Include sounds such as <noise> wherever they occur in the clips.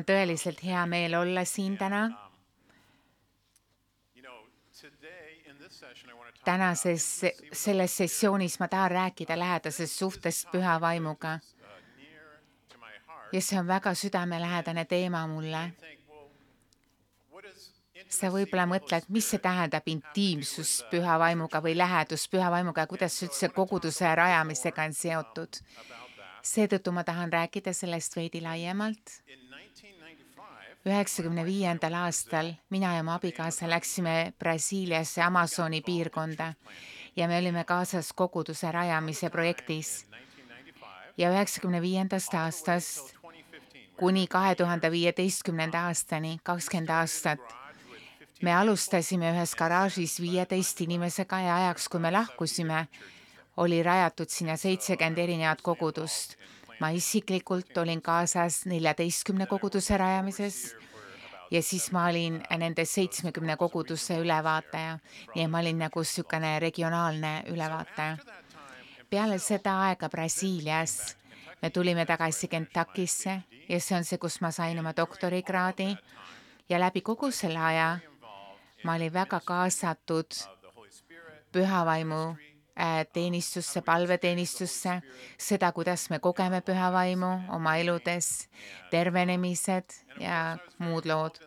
on tõeliselt hea meel olla siin täna. tänases, selles sessioonis ma tahan rääkida lähedasest suhtest püha vaimuga. ja see on väga südamelähedane teema mulle. sa võib-olla mõtled, mis see tähendab intiimsus püha vaimuga või lähedus püha vaimuga ja kuidas see üldse koguduse rajamisega on seotud seetõttu ma tahan rääkida sellest veidi laiemalt. Üheksakümne viiendal aastal mina ja mu abikaasa läksime Brasiiliasse Amazoni piirkonda ja me olime kaasas koguduse rajamise projektis. ja üheksakümne viiendast aastast kuni kahe tuhande viieteistkümnenda aastani, kakskümmend aastat, me alustasime ühes garaažis viieteist inimesega ja ajaks, kui me lahkusime, oli rajatud sinna seitsekümmend erinevat kogudust. Ma isiklikult olin kaasas neljateistkümne koguduse rajamises ja siis ma olin nende seitsmekümne koguduse ülevaataja. nii et ma olin nagu niisugune regionaalne ülevaataja. peale seda aega Brasiilias me tulime tagasi Kentuckisse ja see on see, kus ma sain oma doktorikraadi ja läbi kogu selle aja ma olin väga kaasatud pühavaimu teenistusse, palveteenistusse, seda, kuidas me kogeme püha vaimu oma eludes, tervenemised ja muud lood.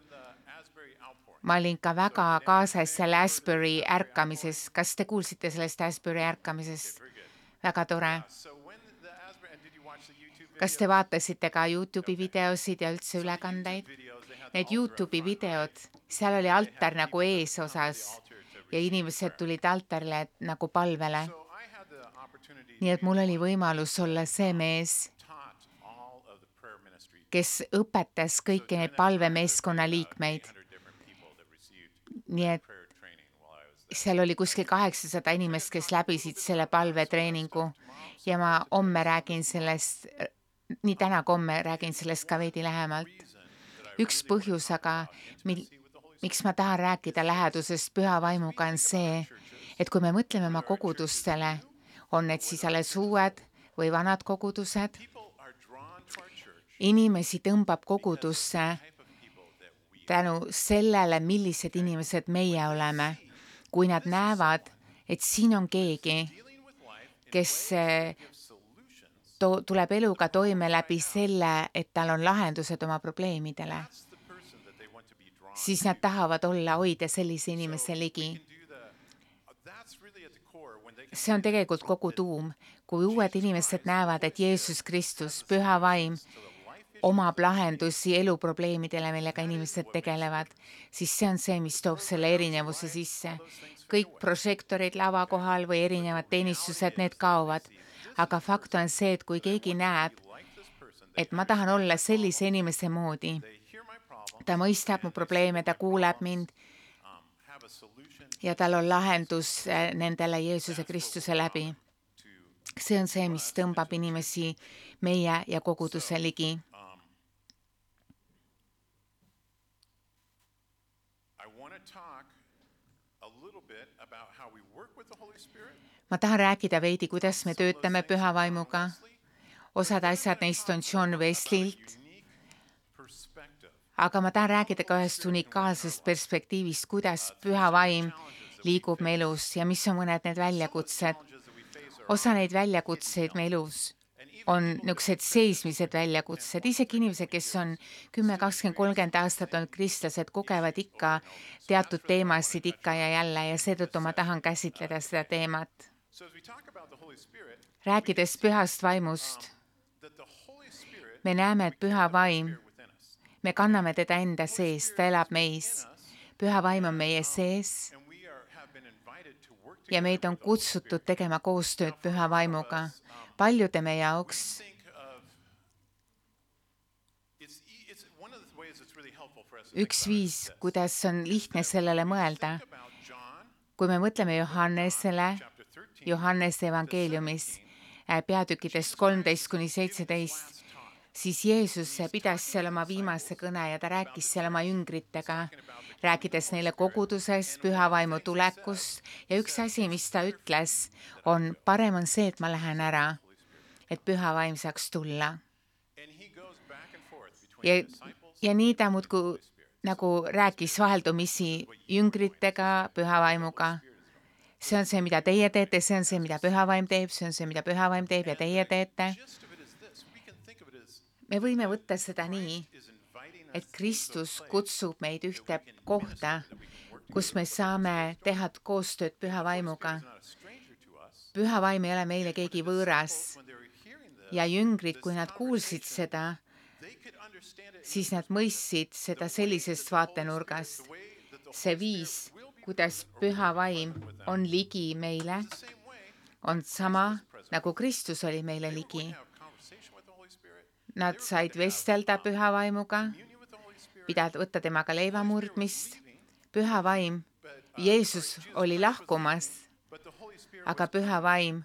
ma olin ka väga kaasas seal Asbury ärkamises, kas te kuulsite sellest Asbury ärkamisest? väga tore. kas te vaatasite ka Youtube'i videosid ja üldse ülekandeid? Need Youtube'i videod, seal oli altar nagu eesosas ja inimesed tulid altarile nagu palvele. nii et mul oli võimalus olla see mees, kes õpetas kõiki neid palvemeeskonna liikmeid. nii et seal oli kuskil kaheksasada inimest, kes läbisid selle palvetreeningu ja ma homme räägin sellest, nii täna kui homme räägin sellest ka veidi lähemalt. üks põhjus aga, mil, miks ma tahan rääkida lähedusest püha vaimuga, on see, et kui me mõtleme oma kogudustele, on need siis alles uued või vanad kogudused, inimesi tõmbab kogudusse tänu sellele, millised inimesed meie oleme. kui nad näevad, et siin on keegi, kes eh, to-, tuleb eluga toime läbi selle, et tal on lahendused oma probleemidele siis nad tahavad olla, hoida sellise inimese ligi. see on tegelikult kogu tuum, kui uued inimesed näevad, et Jeesus Kristus, püha vaim, omab lahendusi eluprobleemidele, millega inimesed tegelevad, siis see on see, mis toob selle erinevuse sisse. kõik prožektorid lava kohal või erinevad teenistused, need kaovad. aga fakt on see, et kui keegi näeb, et ma tahan olla sellise inimese moodi ta mõistab mu probleeme, ta kuuleb mind ja tal on lahendus äh, nendele Jeesuse Kristuse läbi. see on see, mis tõmbab inimesi meie ja koguduse ligi. ma tahan rääkida veidi, kuidas me töötame püha vaimuga. osad asjad neist on John Wesley'lt aga ma tahan rääkida ka ühest unikaalsest perspektiivist, kuidas püha vaim liigub me elus ja mis on mõned need väljakutsed. osa neid väljakutseid me elus on niisugused seismised väljakutsed, isegi inimesed, kes on kümme, kakskümmend, kolmkümmend aastat olnud kristlased, kogevad ikka teatud teemasid ikka ja jälle ja seetõttu ma tahan käsitleda seda teemat. rääkides pühast vaimust, me näeme, et püha vaim me kanname teda enda sees, ta elab meis. püha vaim on meie sees. ja meid on kutsutud tegema koostööd püha vaimuga. paljude meie jaoks üks viis, kuidas on lihtne sellele mõelda. kui me mõtleme Johannesele, Johannese evangeeliumis äh, peatükkidest kolmteist kuni seitseteist, siis Jeesus pidas seal oma viimase kõne ja ta rääkis seal oma jüngritega, rääkides neile kogudusest, püha vaimu tulekust ja üks asi, mis ta ütles, on parem on see, et ma lähen ära, et püha vaim saaks tulla. ja ja nii ta muudkui nagu rääkis vaheldumisi jüngritega, püha vaimuga. see on see, mida teie teete, see on see, mida püha vaim teeb, see on see, mida püha vaim teeb ja teie teete. Me võime võtta seda nii, et Kristus kutsub meid ühte kohta, kus me saame teha koostööd püha vaimuga. püha vaim ei ole meile keegi võõras ja jüngrid, kui nad kuulsid seda, siis nad mõistsid seda sellisest vaatenurgast. see viis, kuidas püha vaim on ligi meile, on sama nagu Kristus oli meile ligi. Nad said vestelda püha vaimuga, pidada, võtta temaga leivamurdmist. püha vaim, Jeesus oli lahkumas, aga püha vaim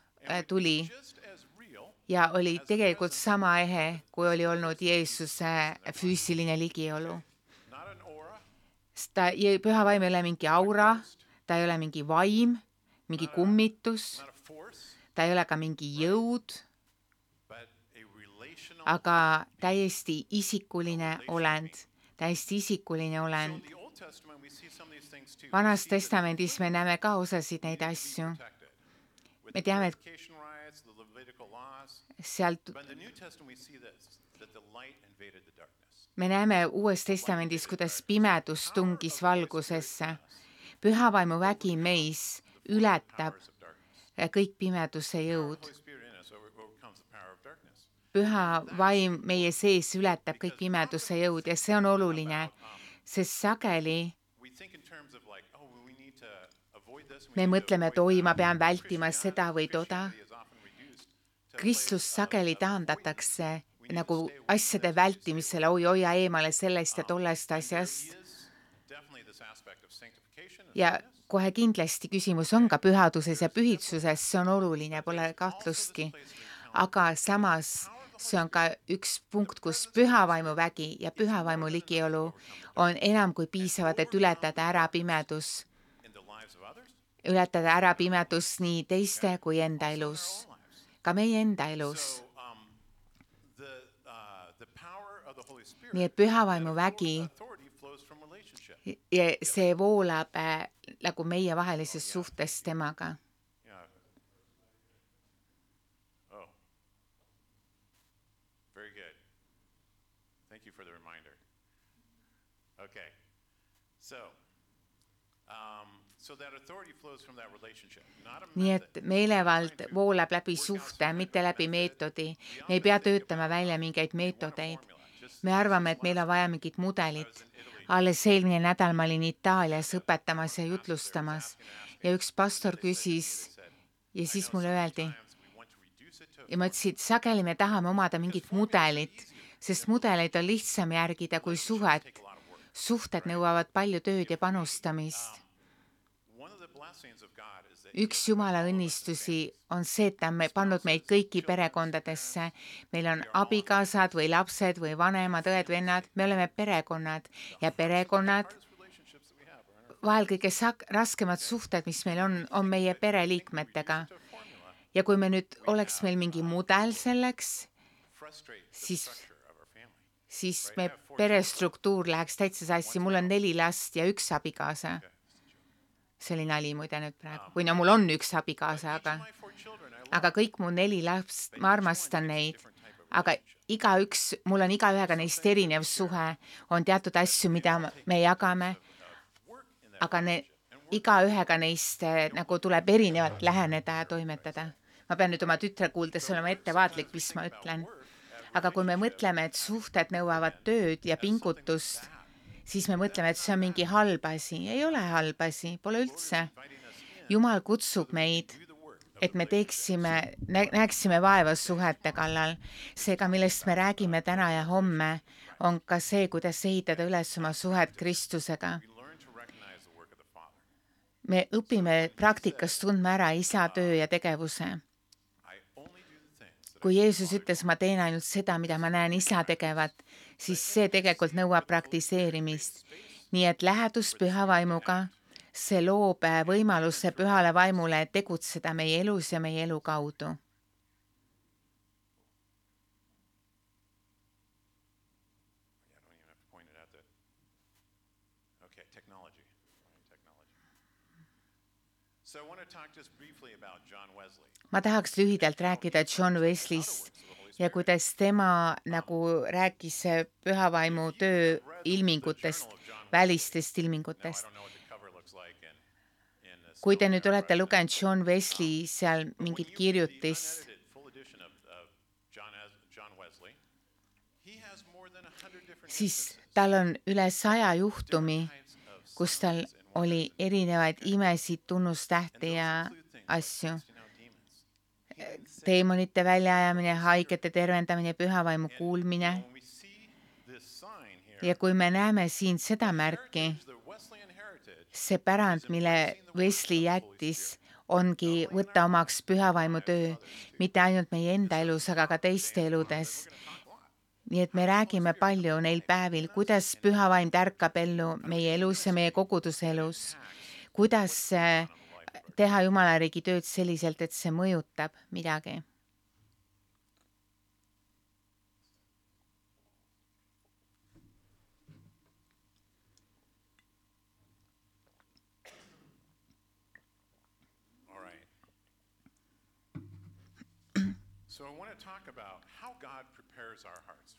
tuli ja oli tegelikult sama ehe, kui oli olnud Jeesuse füüsiline ligiolu. ta, püha vaim ei ole mingi aura, ta ei ole mingi vaim, mingi kummitus, ta ei ole ka mingi jõud, aga täiesti isikuline olend, täiesti isikuline olend. vanas testamendis me näeme ka osasid neid asju. me teame, et sealt me näeme Uues Testamendis, kuidas pimedus tungis valgusesse. püha vaimu vägi meis ületab kõik pimeduse jõud. Püha vaim meie sees ületab kõik pimeduse jõud ja see on oluline, sest sageli me mõtleme, et oi, ma pean vältima seda või toda kristlust sageli taandatakse nagu asjade vältimisele, oi, hoia eemale sellest ja tollest asjast. ja kohe kindlasti küsimus on ka pühaduses ja pühitsuses, see on oluline, pole kahtlustki. aga samas see on ka üks punkt, kus pühavaimu vägi ja pühavaimu ligiolu on enam kui piisavad, et ületada ära pimedus. ületada ära pimedus nii teiste kui enda elus ka meie enda elus. nii et pühavaimu vägi ja see voolab äh, nagu meievahelises suhtes temaga. Okay, so um, nii et meelevald voolab läbi suhte, mitte läbi meetodi. me ei pea töötama välja mingeid meetodeid. me arvame, et meil on vaja mingit mudelit. alles eelmine nädal ma olin Itaalias õpetamas ja jutlustamas ja üks pastor küsis ja siis mulle öeldi ja ma ütlesin, et sageli me tahame omada mingit mudelit, sest mudeleid on lihtsam järgida kui suhet. suhted nõuavad palju tööd ja panustamist üks Jumala õnnistusi on see, et ta on pannud meid kõiki perekondadesse. meil on abikaasad või lapsed või vanemad, õed-vennad, me oleme perekonnad ja perekonnad, vahel kõige sak-, raskemad suhted, mis meil on, on meie pereliikmetega. ja kui me nüüd, oleks meil mingi mudel selleks, siis, siis me perestruktuur läheks täitsa sassi, mul on neli last ja üks abikaasa see oli nali muide nüüd praegu, või no mul on üks abikaasa, aga, aga kõik mu neli last, ma armastan neid, aga igaüks, mul on igaühega neist erinev suhe, on teatud asju, mida me jagame, aga ne-, igaühega neist eh, nagu tuleb erinevalt läheneda ja toimetada. ma pean nüüd oma tütre kuuldes olema ettevaatlik, mis ma ütlen. aga kui me mõtleme, et suhted nõuavad tööd ja pingutust siis me mõtleme, et see on mingi halb asi. ei ole halb asi, pole üldse. jumal kutsub meid, et me teeksime, näeksime vaeva suhete kallal. seega, millest me räägime täna ja homme, on ka see, kuidas ehitada üles oma suhet Kristusega. me õpime praktikas tundma ära isa töö ja tegevuse kui Jeesus ütles, ma teen ainult seda, mida ma näen isa tegevat, siis see tegelikult nõuab praktiseerimist. nii et lähedus püha vaimuga, see loob äh, võimaluse pühale vaimule tegutseda meie elus ja meie elu kaudu ma tahaks lühidalt rääkida John Wesley'st ja kuidas tema nagu rääkis pühavaimu töö ilmingutest, välistest ilmingutest. kui te nüüd olete lugenud John Wesley seal mingit kirjutist, siis tal on üle saja juhtumi, kus tal oli erinevaid imesid, tunnustähti ja asju. Teemonite väljaajamine, haigete tervendamine, pühavaimu kuulmine ja kui me näeme siin seda märki, see pärand, mille Wesley jättis, ongi võtta omaks pühavaimu töö, mitte ainult meie enda elus, aga ka teiste eludes. nii et me räägime palju neil päevil, kuidas pühavaim tärkab ellu meie elus ja meie koguduse elus. kuidas äh, teha Jumala riigi tööd selliselt, et see mõjutab midagi.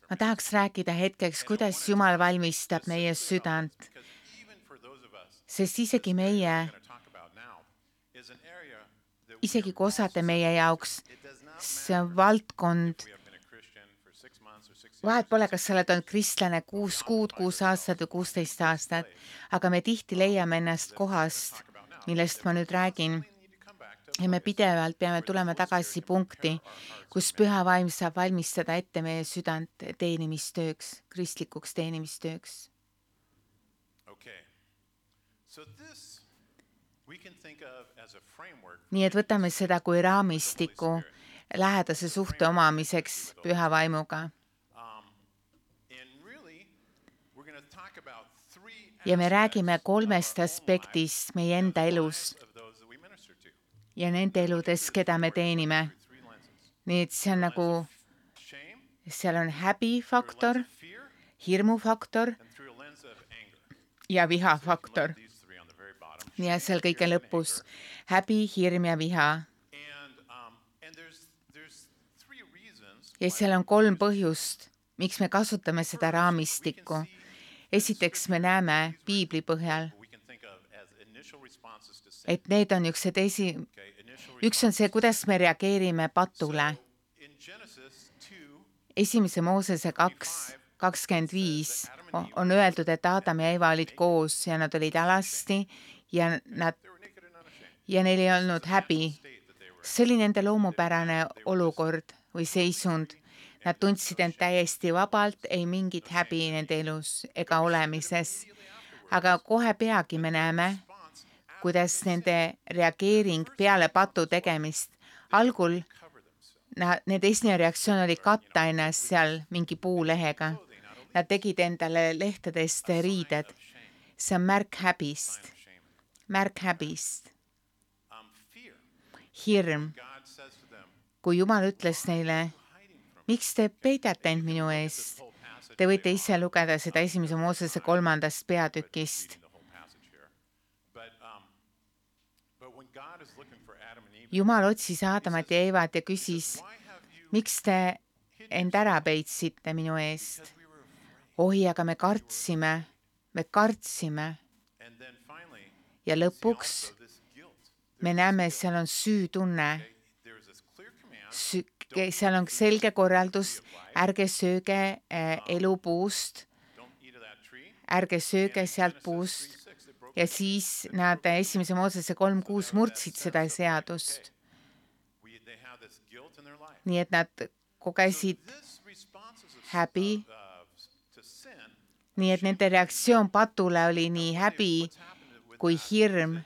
Ma tahaks rääkida hetkeks, kuidas Jumal valmistab meie südant, sest isegi meie, going to talk about now is an area that we isegi kui osade meie jaoks, see on valdkond, vahet pole, kas sa oled olnud kristlane kuus kuud, kuus aastat või kuusteist aastat, aga me tihti leiame ennast kohast, millest ma nüüd räägin. Ja me pidevalt peame tulema tagasi punkti, kus püha vaim saab valmistada ette meie südant teenimistööks, kristlikuks teenimistööks. okay. So this nii et võtame seda kui raamistiku lähedase suhte omamiseks püha vaimuga. Um, ja me räägime kolmest aspektist meie enda elus ja nende eludes, keda me teenime. Nii et see on nagu, seal on häbifaktor, hirmufaktor ja vihafaktor. These three on the very bottom. Ja seal kõige lõpus häbi, hirm ja viha. Ja seal on kolm põhjust, miks me kasutame seda raamistikku. esiteks me näeme piibli põhjal, et need on niisugused esi, üks on see, kuidas me reageerime patule. esimese Moosese kaks, kakskümmend viis on öeldud, et Adam ja Eva olid koos ja nad olid alasti ja nad ja neil ei olnud häbi. See oli nende loomupärane olukord või seisund. Nad tundsid end täiesti vabalt, ei mingit häbi nende elus ega olemises. aga kohe peagi me näeme, kuidas nende reageering peale patu tegemist, algul nad, nende esimene reaktsioon oli katta ennast seal mingi puulehega. Nad tegid endale lehtedest riided. see on märk häbist, märk häbist, hirm. Kui Jumal ütles neile, miks te peidate end minu eest? Te võite ise lugeda seda esimese Moosese kolmandast peatükist. um, Jumal otsis Aadamat ja Eevat ja küsis, miks te end ära peidsite minu eest? Oi, aga me kartsime, me kartsime ja lõpuks me näeme, seal on süütunne. Sü- seal on selge korraldus, ärge sööge äh, elupuust, ärge sööge sealt puust. Ja siis nad esimese Moosese kolm kuus murdsid seda seadust, nii et nad kogesid häbi, nii et nende reaktsioon patule oli nii häbi kui hirm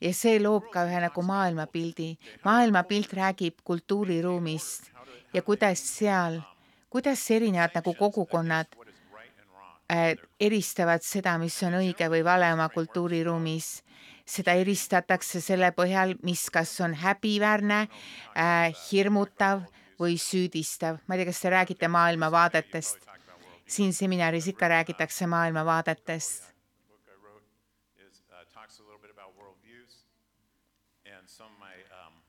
ja see loob ka ühe nagu maailmapildi. maailmapilt räägib kultuuriruumist ja kuidas seal, kuidas erinevad nagu kogukonnad äh, eristavad seda, mis on õige või vale oma kultuuriruumis. seda eristatakse selle põhjal, mis kas on häbiväärne äh,, hirmutav või süüdistav. ma ei tea, kas te räägite maailmavaadetest? Siin seminaris ikka räägitakse maailmavaadetest. um,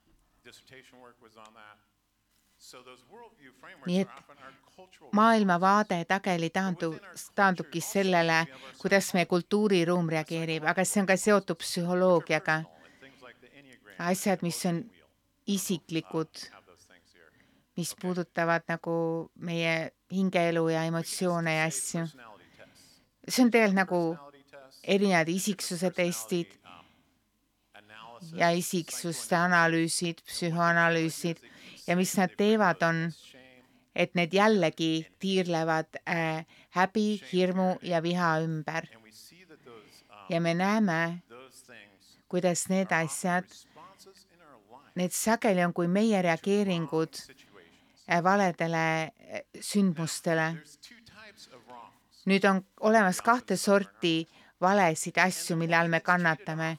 Nii et often our cultural maailmavaade sageli taandub, taandubki sellele, kuidas meie kultuuriruum reageerib, aga see on ka seotud psühholoogiaga. asjad, mis on isiklikud, mis puudutavad nagu meie hingeelu ja emotsioone ja asju. See on tegelikult nagu erinevad isiksuse testid ja isiksuste analüüsid, psühhoanalüüsid ja mis nad teevad, on, et need jällegi tiirlevad äh, häbi, hirmu ja viha ümber ja me näeme, kuidas need asjad, need sageli on kui meie reageeringud valedele äh, sündmustele. Nüüd on olemas kahte sorti valesid asju, mille all me kannatame.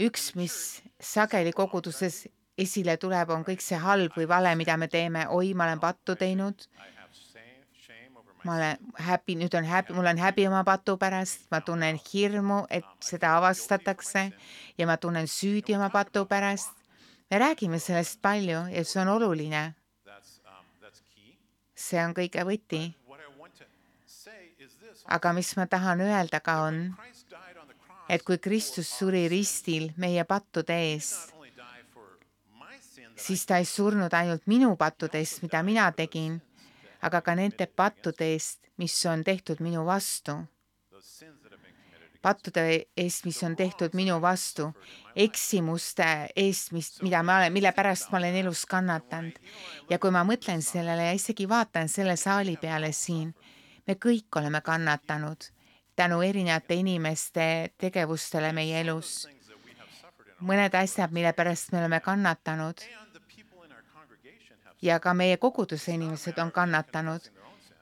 üks, mis sageli koguduses esile tuleb, on kõik see halb või vale, mida me teeme. oi, ma olen pattu teinud, ma olen häbi, nüüd on häbi, mul on häbi oma patu pärast, ma tunnen hirmu, et seda avastatakse ja ma tunnen süüdi oma patu pärast. me räägime sellest palju ja see on oluline, see on kõige võti. Aga mis ma tahan öelda ka on, et kui Kristus suri ristil meie pattude eest, siis ta ei surnud ainult minu pattude eest, mida mina tegin, aga ka nende pattude eest, mis on tehtud minu vastu. Pattude eest, mis on tehtud minu vastu, eksimuste eest, mis, mida ma olen, mille pärast ma olen elus kannatanud. ja kui ma mõtlen sellele ja isegi vaatan selle saali peale siin, me kõik oleme kannatanud tänu erinevate inimeste tegevustele meie elus. Mõned asjad, mille pärast me oleme kannatanud ja ka meie koguduse inimesed on kannatanud.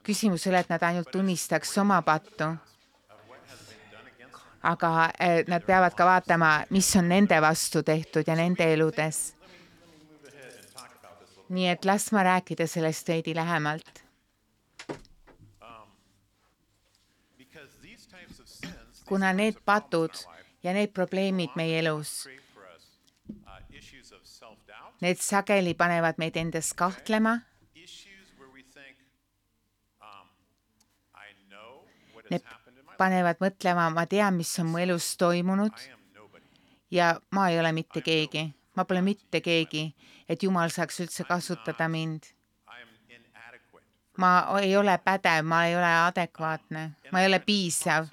küsimus ei ole, et nad ainult tunnistaks oma pattu, aga eh, nad peavad ka vaatama, mis on nende vastu tehtud ja nende eludes. nii et las ma rääkida sellest veidi lähemalt, kuna need patud ja need probleemid meie elus, need sageli panevad meid endas kahtlema, um, need panevad mõtlema, ma tean, mis on mu elus toimunud ja ma ei ole mitte keegi, ma pole mitte keegi, et Jumal saaks üldse kasutada mind. Ma ei ole pädev, ma ei ole adekvaatne, ma ei ole piisav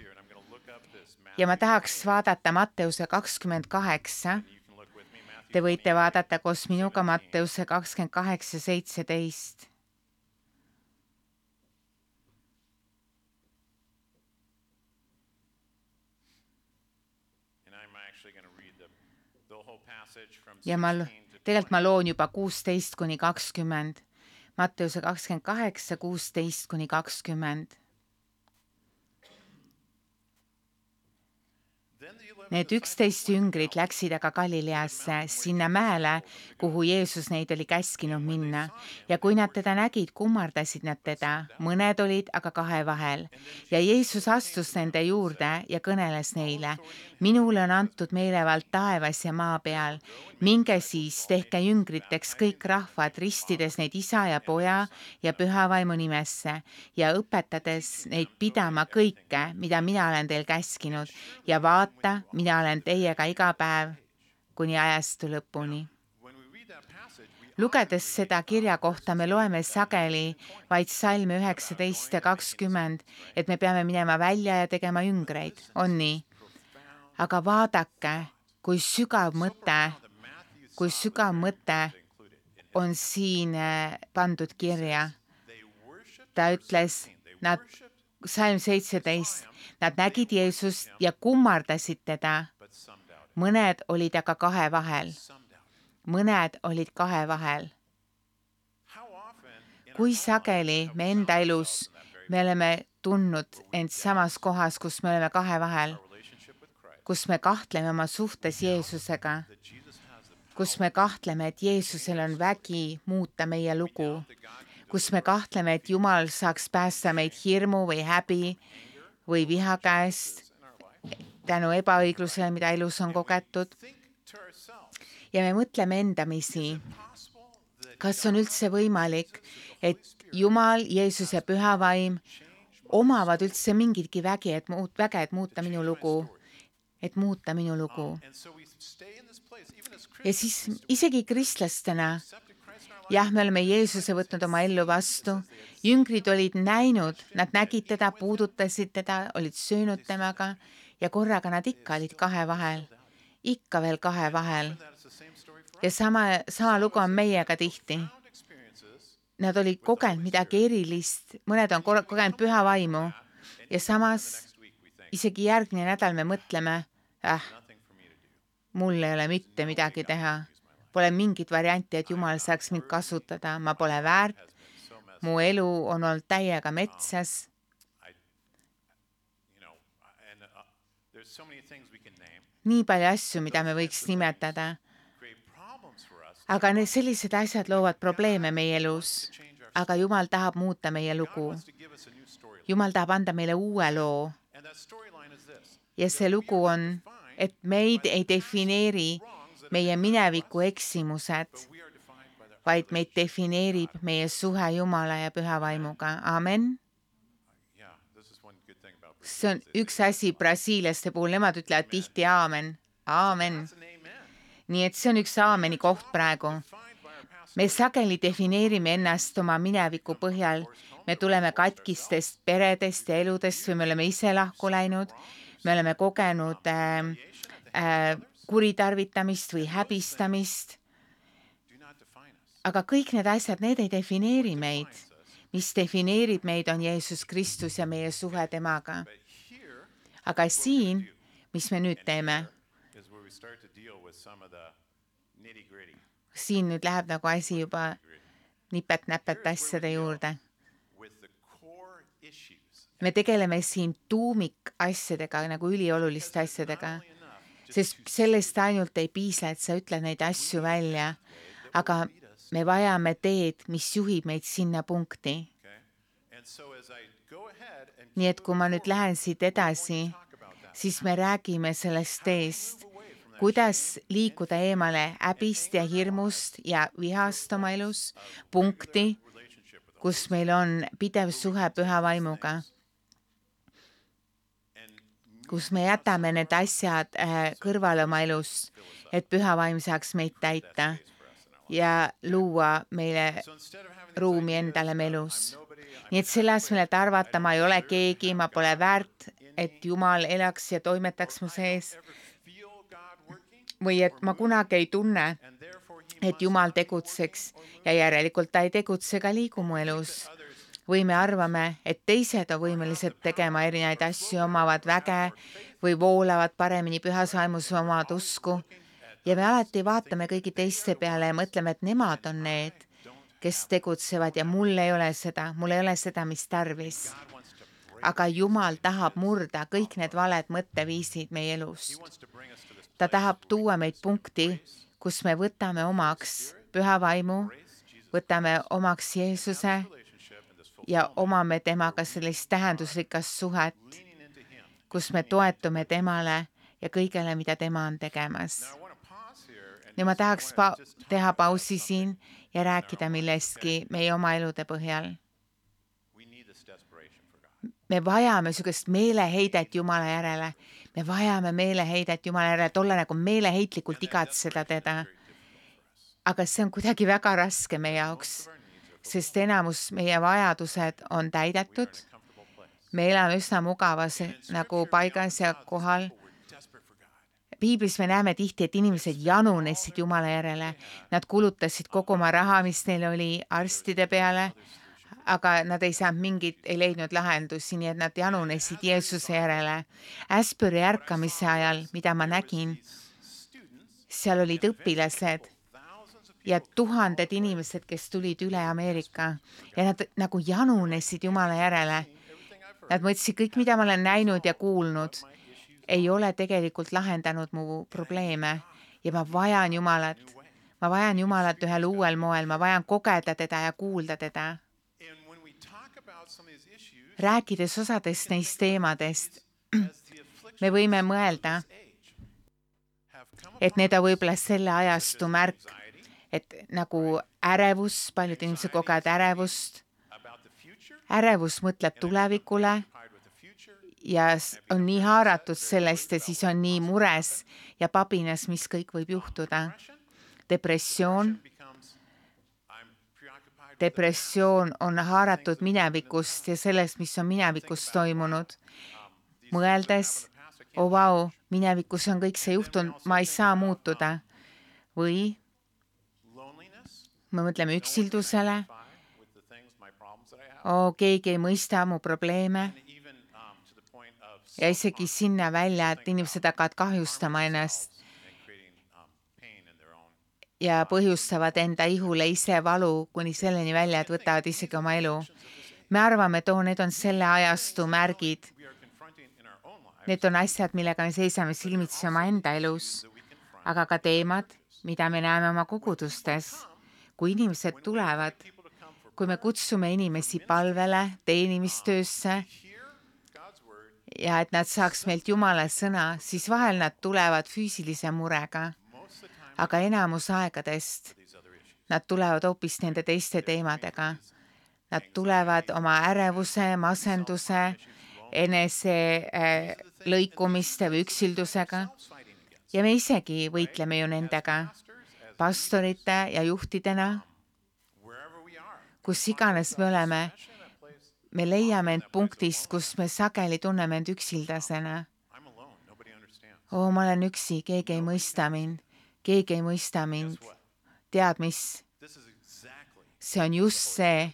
ja ma tahaks vaadata Matteuse kakskümmend kaheksa. Te võite vaadata koos minuga Matteuse kakskümmend kaheksa, seitseteist. And I'm actually going to read the, the whole passage from ja ma, 16 to tegelikult ma loon juba kuusteist kuni kakskümmend. Matteuse kakskümmend kaheksa, kuusteist kuni kakskümmend. Need üksteist jüngrit läksid aga Galileasse, sinna mäele, kuhu Jeesus neid oli käskinud minna. ja kui nad teda nägid, kummardasid nad teda, mõned olid aga kahe vahel. ja Jeesus astus nende juurde ja kõneles neile. minule on antud meelevald taevas ja maa peal. minge siis, tehke jüngriteks kõik rahvad, ristides neid isa ja poja ja püha vaimu nimesse ja õpetades neid pidama kõike, mida mina olen teil käskinud ja vaata, mina olen teiega iga päev kuni ajastu lõpuni. Lugedes seda kirja kohta me loeme sageli vaid salme üheksateist ja kakskümmend, et me peame minema välja ja tegema jüngreid, on nii? aga vaadake, kui sügav mõte, kui sügav mõte on siin äh, pandud kirja. ta ütles, nad, salm seitseteist, nad nägid Jeesust ja kummardasid teda. mõned olid aga kahe vahel, mõned olid kahe vahel. Kui sageli me enda elus, me oleme tundnud end samas kohas, kus me oleme kahe vahel, kus me kahtleme oma suhtes Jeesusega, kus me kahtleme, et Jeesusel on vägi muuta meie lugu, kus me kahtleme, et Jumal saaks päästa meid hirmu või häbi või viha käest tänu ebaõiglusele, mida elus on kogetud. Ja me mõtleme endamisi, kas on üldse võimalik, et Jumal, Jeesus ja Püha Vaim omavad üldse mingitki vägi, et muut-, väge, et muuta minu lugu, et muuta minu lugu. ja siis isegi kristlastena, jah, me oleme Jeesuse võtnud oma ellu vastu, jüngrid olid näinud, nad nägid teda, puudutasid teda, olid söönud temaga ja korraga nad ikka olid kahe vahel, ikka veel kahe vahel. ja sama, sama lugu on meiega tihti. Nad olid kogenud midagi erilist, mõned on kogenud püha vaimu ja samas isegi järgmine nädal me mõtleme, do mul ei ole mitte midagi teha. Pole mingit varianti, et Jumal saaks mind kasutada, ma pole väärt, mu elu on olnud täiega metsas. Nii palju asju, mida me võiks nimetada, aga need sellised asjad loovad probleeme meie elus. aga Jumal tahab muuta meie lugu. Jumal tahab anda meile uue loo. Ja see lugu on, et meid ei defineeri meie mineviku eksimused, vaid meid defineerib meie suhe Jumala ja Püha Vaimuga. amen. see on üks asi brasiiliaste puhul, nemad ütlevad tihti aamen, aamen. Nii et see on üks aameni koht praegu. me sageli defineerime ennast oma mineviku põhjal. me tuleme katkistest peredest ja eludest või me oleme ise lahku läinud. me oleme kogenud äh, äh, kuritarvitamist või häbistamist, aga kõik need asjad, need ei defineeri meid. mis defineerib meid, on Jeesus Kristus ja meie suhe temaga. aga siin, mis me nüüd teeme, siin nüüd läheb nagu asi juba nipet-näpet asjade juurde. me tegeleme siin tuumikasjadega nagu ülioluliste asjadega, sest sellest ainult ei piisa, et sa ütled neid asju välja, aga me vajame teed, mis juhib meid sinna punkti. nii et kui ma nüüd lähen siit edasi, siis me räägime sellest teest, kuidas liikuda eemale häbist ja hirmust ja vihast oma elus? Punkti, kus meil on pidev suhe püha vaimuga, kus me jätame need asjad äh, kõrvale oma elust, et püha vaim saaks meid täita ja luua meile ruumi endale me elus. nii et selle asemel, et arvata, ma ei ole keegi, ma pole väärt, et Jumal elaks ja toimetaks mu sees või et ma kunagi ei tunne, et Jumal tegutseks ja järelikult ta ei tegutse ega liigu mu elus. Või me arvame, et teised on võimelised tegema erinevaid asju, omavad väge või voolavad paremini pühas vaimus, omavad usku. ja me alati vaatame kõigi teiste peale ja mõtleme, et nemad on need, kes tegutsevad ja mul ei ole seda, mul ei ole seda, mis tarvis. aga Jumal tahab murda kõik need valed mõtteviisid meie elus wants to bring us to this ta tahab tuua meid punkti, kus me võtame omaks püha vaimu, võtame omaks Jeesuse relationship and this full ja omame temaga sellist tähendusrikast suhet, kus me toetume temale ja kõigele, mida tema on tegemas. Ja ma tahaks pa teha pausi siin ja rääkida millestki meie oma elude põhjal. me vajame niisugust meeleheidet Jumala järele, me vajame meeleheidet Jumala järele, et olla nagu meeleheitlikult igatseda teda. aga see on kuidagi väga raske meie jaoks, sest enamus meie vajadused on täidetud. me elame üsna mugavas nagu paigas ja kohal. piiblis me näeme tihti, et inimesed janunesid Jumala järele, nad kulutasid kogu oma raha, mis neil oli arstide peale, aga nad ei saanud mingit, ei leidnud lahendusi, nii et nad janunesid Jeesuse järele. Asbury ärkamise ajal, mida ma nägin, seal olid õpilased ja tuhanded inimesed, kes tulid üle Ameerika ja nad nagu janunesid Jumala järele. Nad mõtlesid, kõik, mida ma olen näinud ja kuulnud, ei ole tegelikult lahendanud mu probleeme ja ma vajan Jumalat. ma vajan Jumalat ühel uuel moel, ma vajan kogeda teda ja kuulda teda. rääkides osadest neist teemadest, <clears throat> me võime mõelda, et need on võib-olla selle ajastu märk, et nagu ärevus, paljud inimesed kogevad ärevust, ärevus mõtleb tulevikule ja on nii haaratud sellest ja siis on nii mures ja pabinas, mis kõik võib juhtuda. depressioon, depressioon on haaratud minevikust ja sellest, mis on minevikus toimunud. mõeldes, oo vau, minevikus on kõik see juhtunud, ma ei saa muutuda. või me mõtleme üksildusele, oo keegi ei mõista mu probleeme ja isegi sinna välja, et inimesed hakkavad kahjustama ennast ja põhjustavad enda ihule ise valu kuni selleni välja, et võtavad isegi oma elu. me arvame, et oo, need on selle ajastu märgid, need on asjad, millega me seisame silmitsi omaenda elus, aga ka teemad, mida me näeme oma kogudustes. Kui inimesed tulevad, kui me kutsume inimesi palvele, teenimistöösse ja et nad saaks meilt Jumala sõna, siis vahel nad tulevad füüsilise murega, aga enamus aegadest nad tulevad hoopis nende teiste teemadega. Nad tulevad oma ärevuse, masenduse, enese äh, lõikumiste või üksildusega. Ja me isegi võitleme ju nendega, pastorite ja juhtidena, kus iganes me oleme, me leiame end punktist, kus me sageli tunneme end üksildasena. Oo, ma olen üksi, keegi ei mõista mind, keegi ei mõista mind. tead mis, see on just see,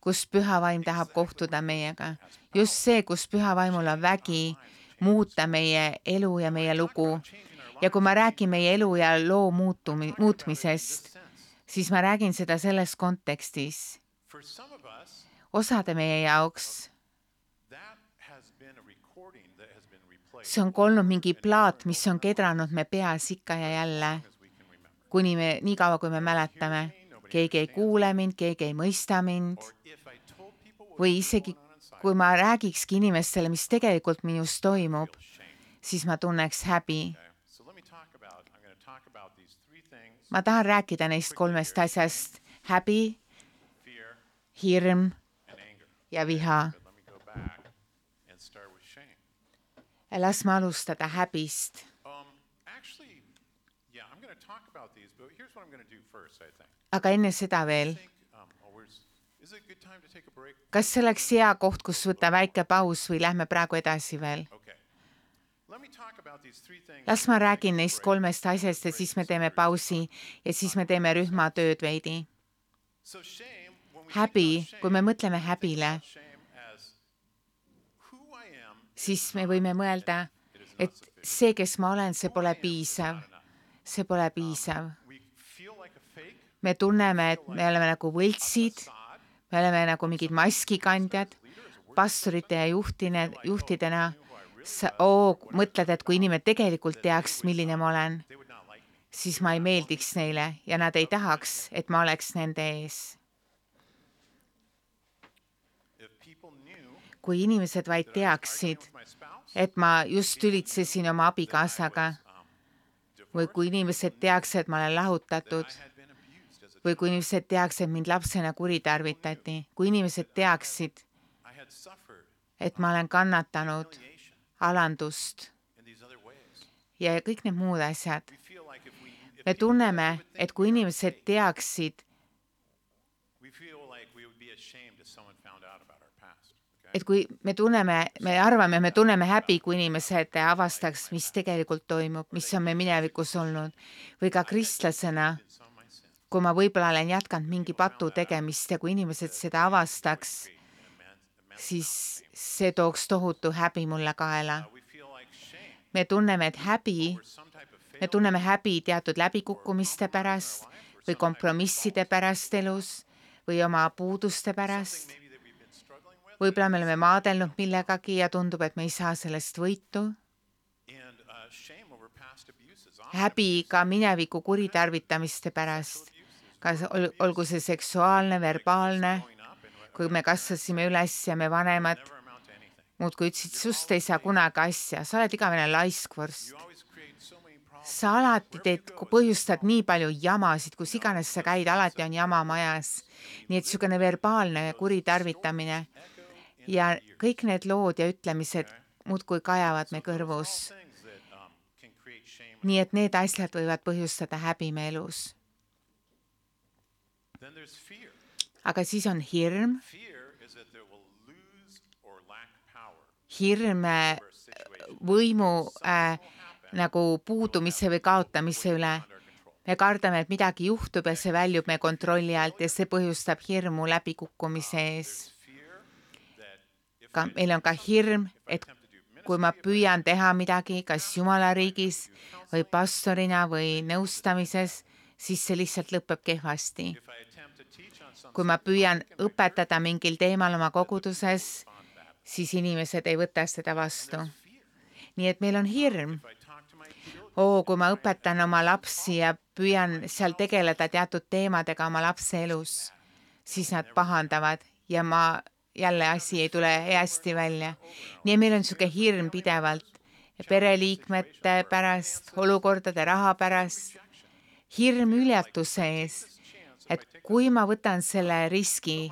kus püha vaim tahab kohtuda meiega. just see, kus püha vaimul on vägi muuta meie elu ja meie lugu. Ja kui ma räägin meie elu ja loo muutumi-, muutmisest, siis ma räägin seda selles kontekstis. Osade meie jaoks see on ka olnud mingi plaat, mis on kedranud me peas ikka ja jälle, kuni me, niikaua kui me mäletame. keegi ei kuule mind, keegi ei mõista mind või isegi kui ma räägikski inimestele, mis tegelikult minus toimub, siis ma tunneks häbi. Okay, so let me talk about, I'm going to talk about these three things ma tahan rääkida neist kolmest asjast, häbi, hirm ja viha. Las me alustada häbist. Um, aga enne seda veel, um, oh, kas see oleks hea koht, kus võtta väike paus või lähme praegu edasi veel? Las ma räägin neist kolmest asjast ja siis me teeme pausi ja siis me teeme rühmatööd veidi. Häbi, kui me mõtleme häbile, siis me võime mõelda, et see, kes ma olen, see pole piisav. see pole piisav. a fake. Me tunneme, et me oleme nagu võltsid, me oleme nagu mingid maskikandjad, pastorite ja juhtine, juhtidena sa oo, mõtled, et kui inimene tegelikult teaks, milline ma olen, siis ma ei meeldiks neile ja nad ei tahaks, et ma oleks nende ees. Kui inimesed vaid teaksid, et ma just tülitsesin oma abikaasaga või kui inimesed teaks, et ma olen lahutatud või kui inimesed teaks, et mind lapsena kuritarvitati, kui inimesed teaksid, et ma olen kannatanud alandust. Ja kõik need muud asjad. Me tunneme, et kui inimesed teaksid, et kui me tunneme, me arvame, me tunneme häbi, kui inimesed avastaks, mis tegelikult toimub, mis on meil minevikus olnud. Või ka kristlasena, kui ma võib-olla olen jätkanud mingi patu tegemist ja kui inimesed seda avastaks, siis see tooks tohutu häbi mulle kaela. Shame me tunneme, et häbi, me tunneme häbi teatud läbikukkumiste pärast või kompromisside pärast elus või oma puuduste pärast. Võib-olla me oleme maadelnud millegagi ja tundub, et me ei saa sellest võitu. Uh, häbi ka mineviku kuritarvitamiste pärast, kas ol, olgu see seksuaalne, verbaalne, kui me kasvasime üles ja me vanemad muudkui ütlesid, sust ei saa kunagi asja, sa oled igavene laisk vorst. You always create so many problems. Sa alati teed, põhjustad nii palju jamasid, kus iganes sa käid, alati on jama majas. nii et niisugune verbaalne kuritarvitamine ja kõik need lood ja ütlemised muudkui kajavad me kõrvus. Um, nii et need asjad võivad põhjustada häbi me elus. Aga siis on hirm, hirm äh, võimu äh, nagu puudumise või kaotamise üle. me kardame, et midagi juhtub ja see väljub meie kontrolli alt ja see põhjustab hirmu läbikukkumise ees. That if ka meil on ka hirm, et kui ma püüan teha midagi, kas jumala riigis või pastorina või nõustamises, siis see lihtsalt lõpeb kehvasti. kui ma püüan õpetada mingil teemal oma koguduses, siis inimesed ei võta seda vastu. nii et meil on hirm. oo, kui ma õpetan oma lapsi ja püüan seal tegeleda teatud teemadega oma lapse elus, siis nad pahandavad ja ma jälle asi ei tule hästi välja. nii et meil on niisugune hirm pidevalt pereliikmete pärast, olukordade raha pärast, hirm üljatuse ees, et kui ma võtan selle riski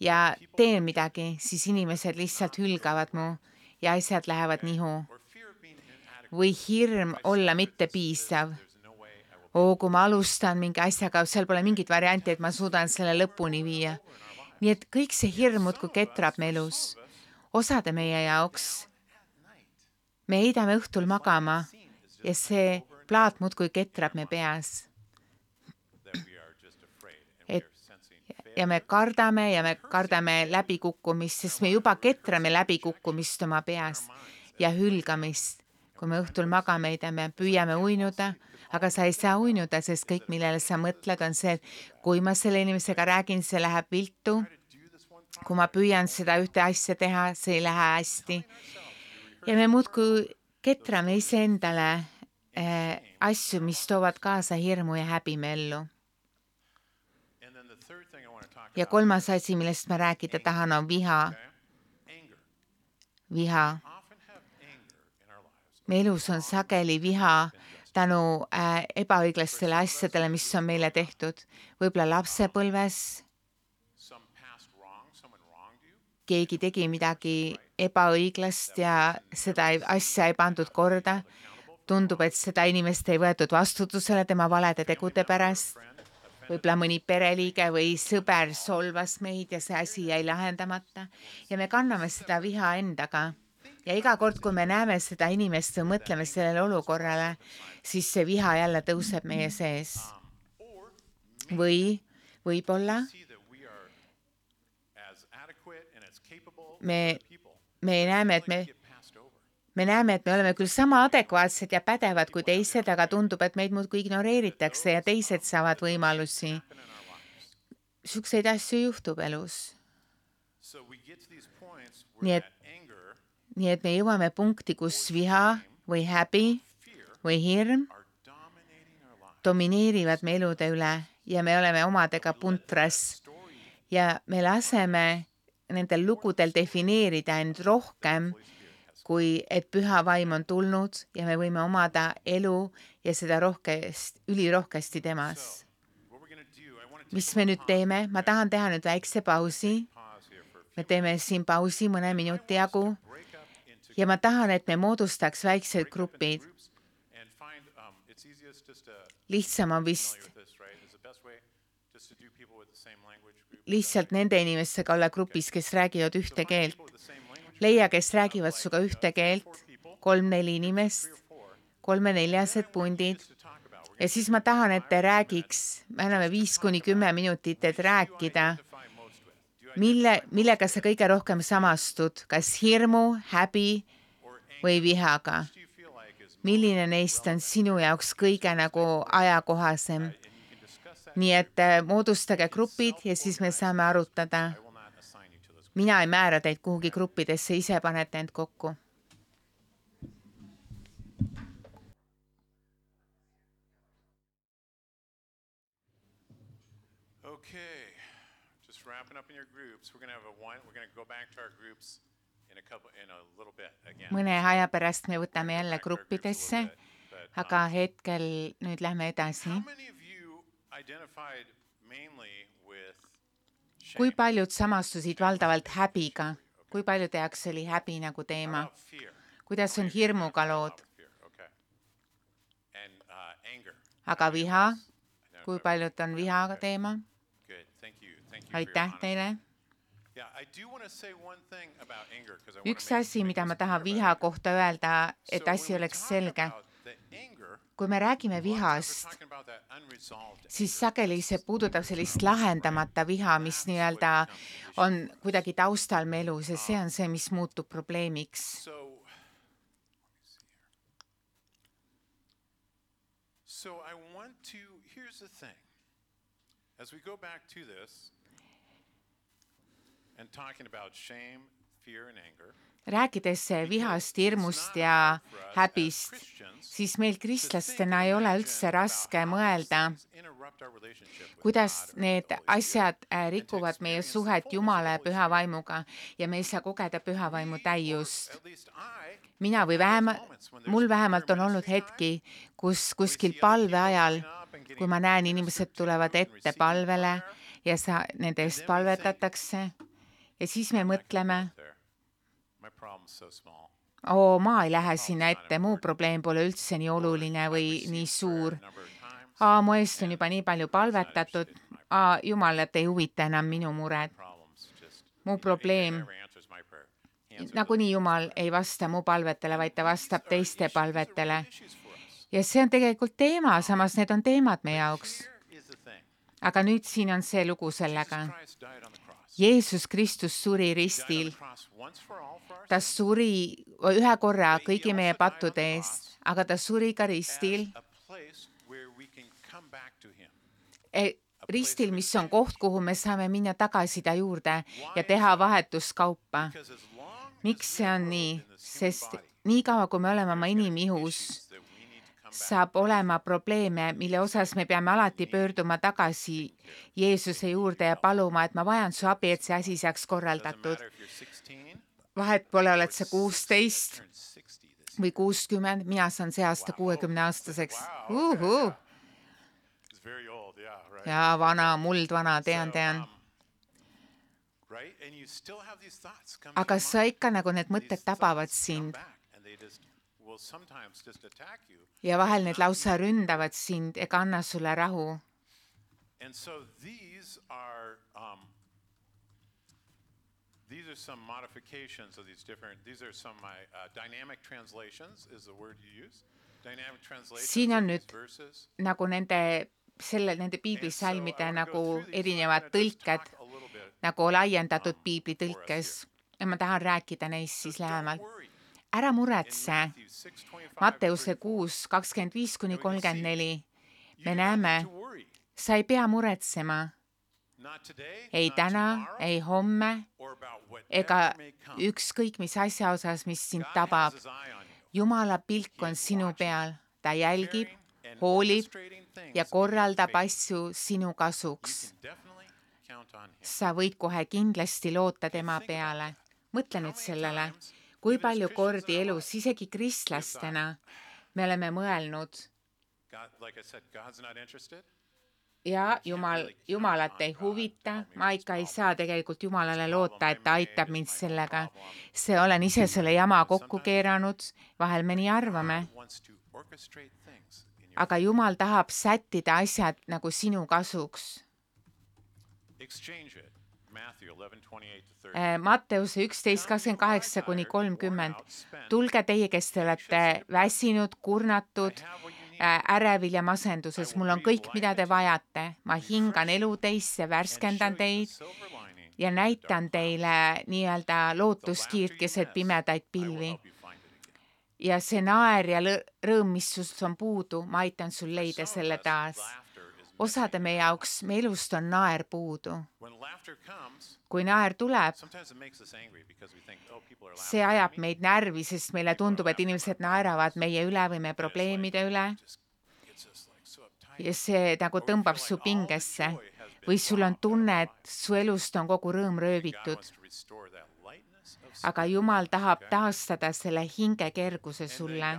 ja teen midagi, siis inimesed lihtsalt hülgavad mu ja asjad lähevad nihu või hirm olla mittepiisav. oo, kui ma alustan mingi asjaga, seal pole mingit varianti, et ma suudan selle lõpuni viia. nii et kõik see hirm muudkui ketrab me elus. osade meie jaoks me heidame õhtul magama ja see plaat muudkui ketrab me peas. Et- ja me kardame ja me kardame läbikukkumist, sest me juba ketrame läbikukkumist oma peas ja hülgamist. kui me õhtul magama heidame, püüame uinuda, aga sa ei saa uinuda, sest kõik, millele sa mõtled, on see, et kui ma selle inimesega räägin, see läheb viltu. kui ma püüan seda ühte asja teha, see ei lähe hästi. ja me muudkui ketrame iseendale asju, mis toovad kaasa hirmu ja häbi me ellu ja kolmas asi, millest ma rääkida tahan, on viha, viha. me elus on sageli viha tänu äh, ebaõiglastele asjadele, mis on meile tehtud. võib-olla lapsepõlves keegi tegi midagi ebaõiglast ja seda asja ei pandud korda. tundub, et seda inimest ei võetud vastutusele tema valede tegude pärast. võib-olla mõni pereliige või sõber solvas meid ja see asi jäi lahendamata ja me kanname seda viha endaga ja iga kord, kui me näeme seda inimest või mõtleme sellele olukorrale, siis see viha jälle tõuseb meie sees. või võib-olla Me- me näeme, et me me näeme, et me oleme küll sama adekvaatsed ja pädevad kui teised, aga tundub, et meid muudkui ignoreeritakse ja teised saavad võimalusi. Siukseid asju juhtub elus. Nii et- nii et me jõuame punkti, kus viha või häbi või hirm domineerivad me elude üle ja me oleme omadega puntras ja me laseme nendel lugudel defineerida end rohkem, kui et püha vaim on tulnud ja me võime omada elu ja seda rohkest, ülirohkesti temas. mis me nüüd teeme, ma tahan teha nüüd väikse pausi, me teeme siin pausi mõne minuti jagu. ja ma tahan, et me moodustaks väiksed grupid. um, lihtsam on vist lihtsalt nende inimestega olla grupis, kes räägivad ühte keelt. leia, kes räägivad sinuga ühte keelt, kolm-neli inimest, kolme-neljased pundid ja siis ma tahan, et te räägiks, me anname viis kuni kümme minutit, et rääkida, mille, millega sa kõige rohkem samastud, kas hirmu, häbi või vihaga. milline neist on sinu jaoks kõige nagu ajakohasem? nii et äh, moodustage grupid ja siis me saame arutada. Mina ei määra teid kuhugi gruppidesse, ise panete end kokku. Okay, just wrapping up in your groups. We're gonna have a one, we're gonna go back to our groups in a couple, in a little bit again. mõne aja pärast me võtame jälle gruppidesse aga hetkel nüüd lähme edasi How many of you identified mainly kui paljud samastusid valdavalt häbiga? Kui paljude jaoks oli häbi nagu teema? Kuidas on hirmuga lood? uh, aga viha? Kui paljud on vihaga teema? Aitäh teile. Üks asi mida ma tahan viha kohta öelda et asi oleks selge kui me räägime vihast siis sageli see puudutab sellist lahendamata viha mis nii-öelda on kuidagi taustal me elus ja see on see mis muutub probleemiks Rääkides vihast hirmust ja häbist siis meil kristlastena ei ole üldse raske mõelda kuidas need asjad äh, rikuvad meie suhet Jumala ja püha vaimuga ja me ei saa kogeda püha vaimu täiust. mina või vähemalt mul vähemalt on olnud hetki kus kuskil palve ajal kui ma näen inimesed tulevad ette palvele ja sa nende eest palvetatakse. Ja siis me mõtleme My problem's so small. Oo ma ei lähe sinna ette. Mu probleem pole üldse nii oluline või nii suur. aa mu eest on juba nii palju palvetatud. Aa jumalat ei huvita enam minu mured mu probleem nagunii jumal ei vasta mu palvetele vaid ta vastab teiste palvetele. ja see on tegelikult teema samas need on teemad meie jaoks. aga nüüd siin on see lugu sellega Jeesus Kristus suri ristil. ta suri ühe korra kõigi meie pattude eest aga ta suri ka ristil. e- ristil mis on koht kuhu me saame minna tagasi ta juurde ja teha vahetuskaupa. Miks see on nii? sest niikaua kui me oleme oma inimihus saab olema probleeme mille osas me peame alati pöörduma tagasi Jeesuse juurde ja paluma et ma vajan su abi et see asi saaks korraldatud. Matter if you're 16 vahet pole oled sa kuusteist turn 60 this või kuuskümmend mina saan see aasta kuuekümne aastaseks Wow, okay, Uhu. yeah. It's very old, yeah, right. ja vana muldvana tean tean. um, aga sa ikka nagu need mõtted tabavad sind ja vahel need lausa ründavad sind ega anna sulle rahu And so these are um, these are some modifications of these different. These are some my uh, dynamic translations is the word you use. Dynamic translations Siin on nüüd nagu nende selle nende I piiblisalmide nagu erinevad tõlked nagu laiendatud um, piiblitõlkes ja ma tahan rääkida neist siis lähemalt. Ära muretse. Matthew 6:25, Matteuse 34, kuus kakskümmend viis kuni kolmkümmend neli. Me näeme sa ei pea muretsema. Ei täna ei homme ega ükskõik mis asja osas mis sind tabab. Jumala pilk on sinu peal. Ta jälgib hoolib ja korraldab asju sinu kasuks. Sa võid kohe kindlasti loota tema peale. Mõtle nüüd sellele kui palju kordi elus isegi kristlastena me oleme mõelnud? Ja jumal jumalat ei huvita. Ma ikka ei saa tegelikult jumalale loota et ta aitab mind sellega. See olen ise selle jama kokku keeranud. Vahel me nii arvame. Aga jumal tahab sättida asjad nagu sinu kasuks. Exchange it. Matthew 11, 28 to 30. Äh, Matteuse üksteist kakskümmend kaheksa kuni kolmkümmend. tulge teie kes te olete väsinud kurnatud ärevil ja masenduses mul on kõik mida te vajate. Ma hingan elu teisse värskendan teid ja näitan teile nii-öelda lootuskiirt keset pimedaid pilvi. ja see naer ja rõõm, mis sust on puudu, ma aitan sul leida selle taas. Osade meie jaoks, me elust on naer puudu. Kui naer tuleb, oh, see ajab meid närvi, sest meile tundub, et inimesed naeravad meie üle või meie probleemide üle. ja see nagu tõmbab su pingesse või sul on tunne, et su elust on kogu rõõm röövitud. aga Jumal tahab taastada selle hingekerguse sulle